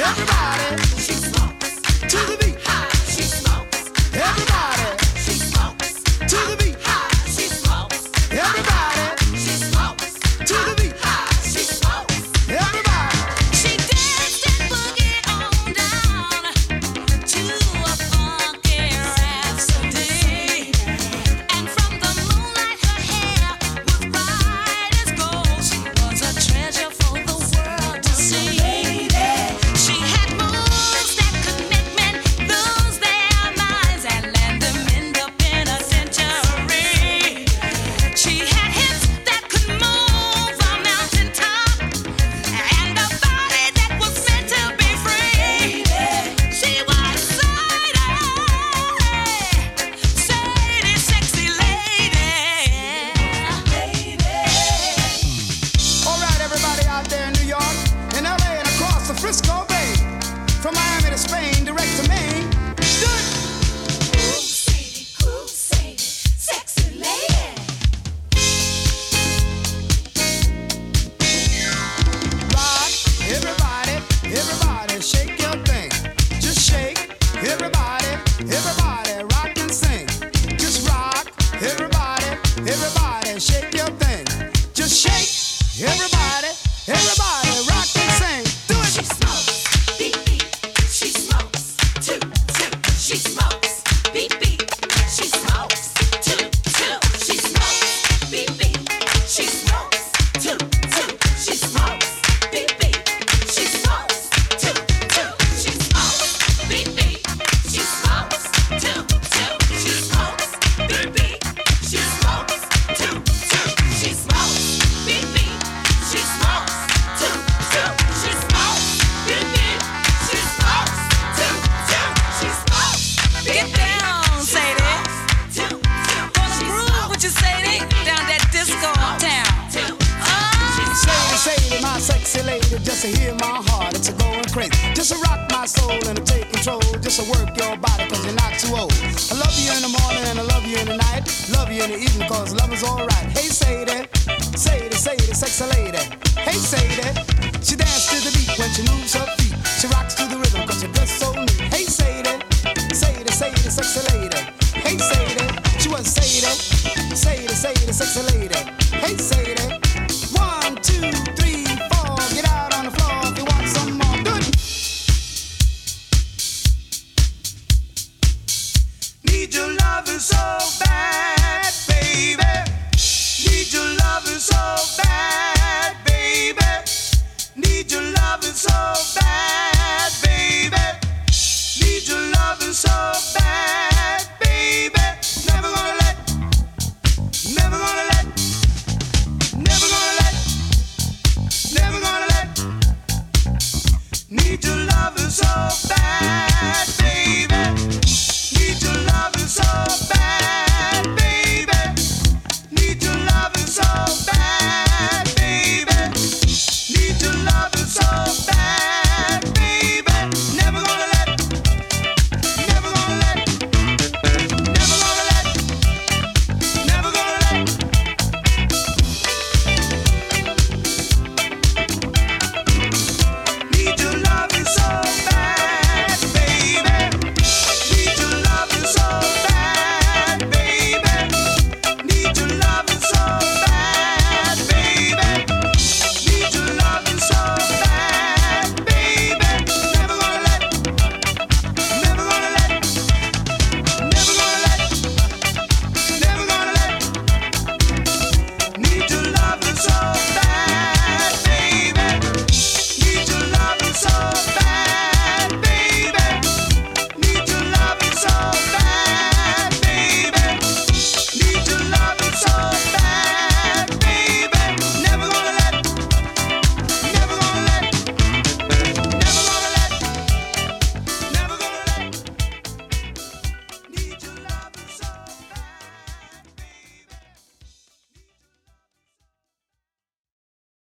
Everybody. shake. Everybody, everybody. heart, it's a going crazy. Just to rock my soul and to take control. Just to work your body, cause you're not too old. I love you in the morning and I love you in the night. Love you in the evening, cause love is alright. Hey, Sadie, Sadie, Sadie, sexy lady. Hey, Sadie, she dances to the beat when she moves her feet. She rocks to the rhythm, cause she does so neat. Hey, Sadie, Sadie, Sadie, sexy lady. Hey, Sadie, she was Sadie, Sadie, Sadie, sexy lady. Hey, Sadie.